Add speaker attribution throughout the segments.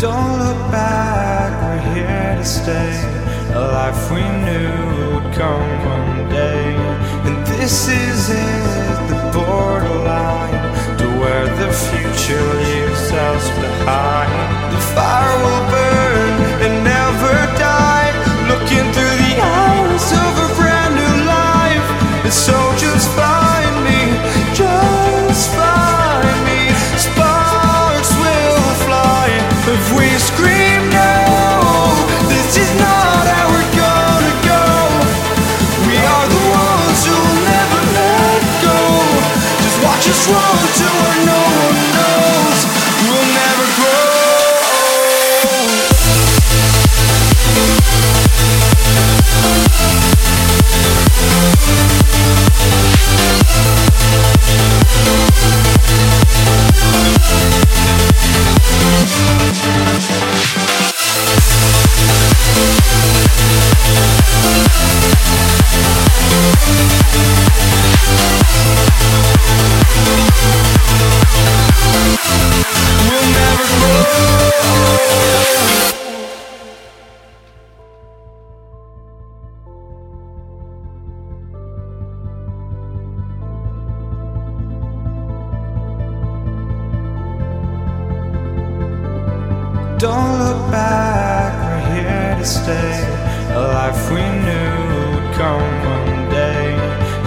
Speaker 1: Don't look back, we're here to stay. A life we knew would come one day. And this is it. wrong? to a no one no? Don't look back, we're here to stay. A life we knew would come one day.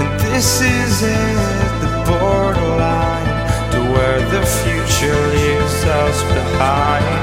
Speaker 1: And this is it, the borderline to where the future leaves us behind.